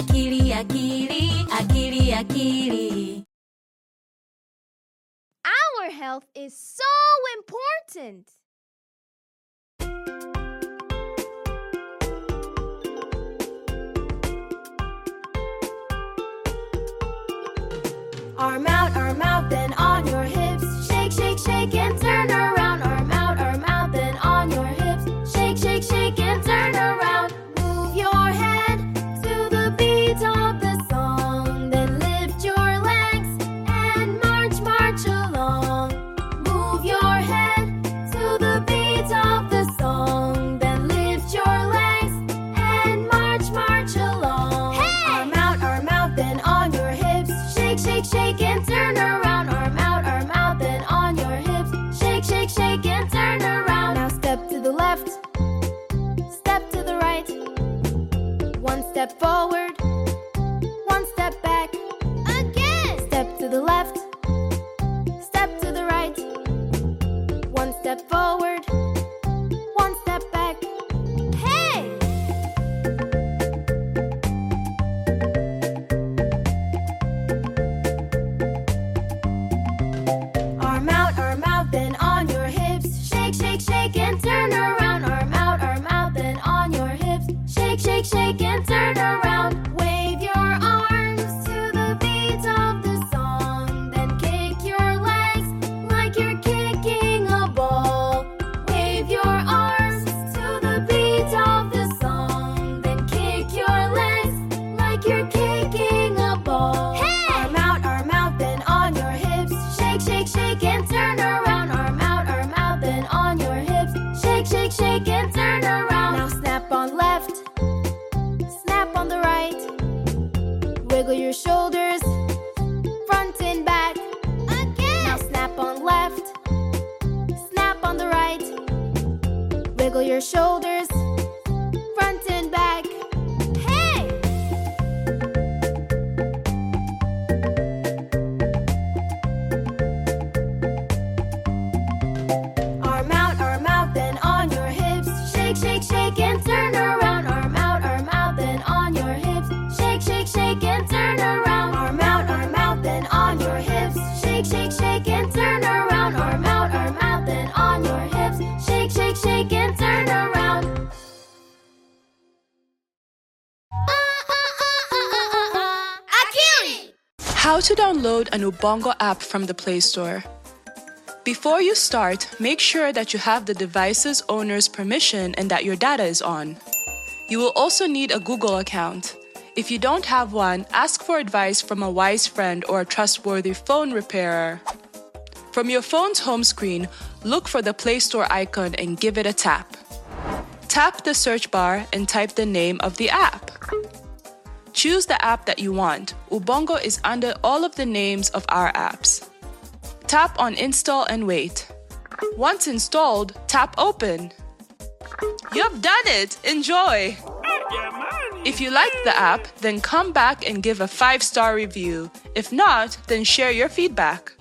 Akili, akili, akili, akili. Our health is so important. Arm out, arm out, then on your hips. Step forward, like you're kicking a ball. Arm out, arm out, then on your hips. Shake, shake, shake, and turn around. Arm out, arm out, then on your hips. Shake, shake, shake, and turn around. Now snap on left, snap on the right. Wiggle your shoulders, front and back. Again. Now snap on left, snap on the right. Wiggle your shoulders, and turn around. Arm out, arm out, then on your hips. Shake, shake, shake, and turn around. Arm out, arm out, then on your hips. Shake, shake, shake, and turn around. Arm out, arm out, then on your hips. Shake, shake, shake, and turn around. How to download an Ubongo app from the Play Store. Before you start, make sure that you have the device's owner's permission and that your data is on. You will also need a Google account. If you don't have one, ask for advice from a wise friend or a trustworthy phone repairer. From your phone's home screen, look for the Play Store icon and give it a tap. Tap the search bar and type the name of the app. Choose the app that you want. Ubongo is under all of the names of our apps. Tap on Install and wait. Once installed, tap Open. You've done it! Enjoy! If you liked the app, then come back and give a five star review. If not, then share your feedback.